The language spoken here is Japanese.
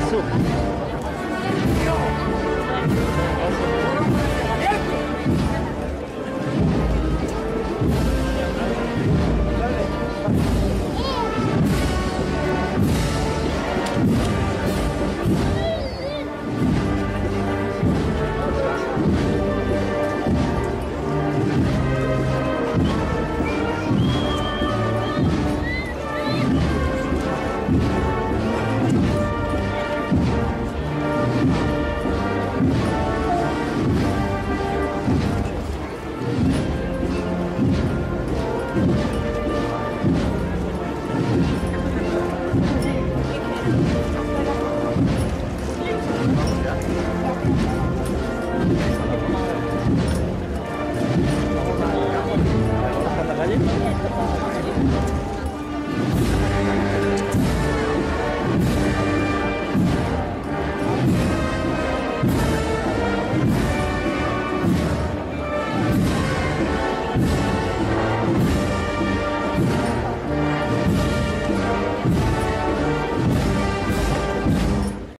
ましょうか。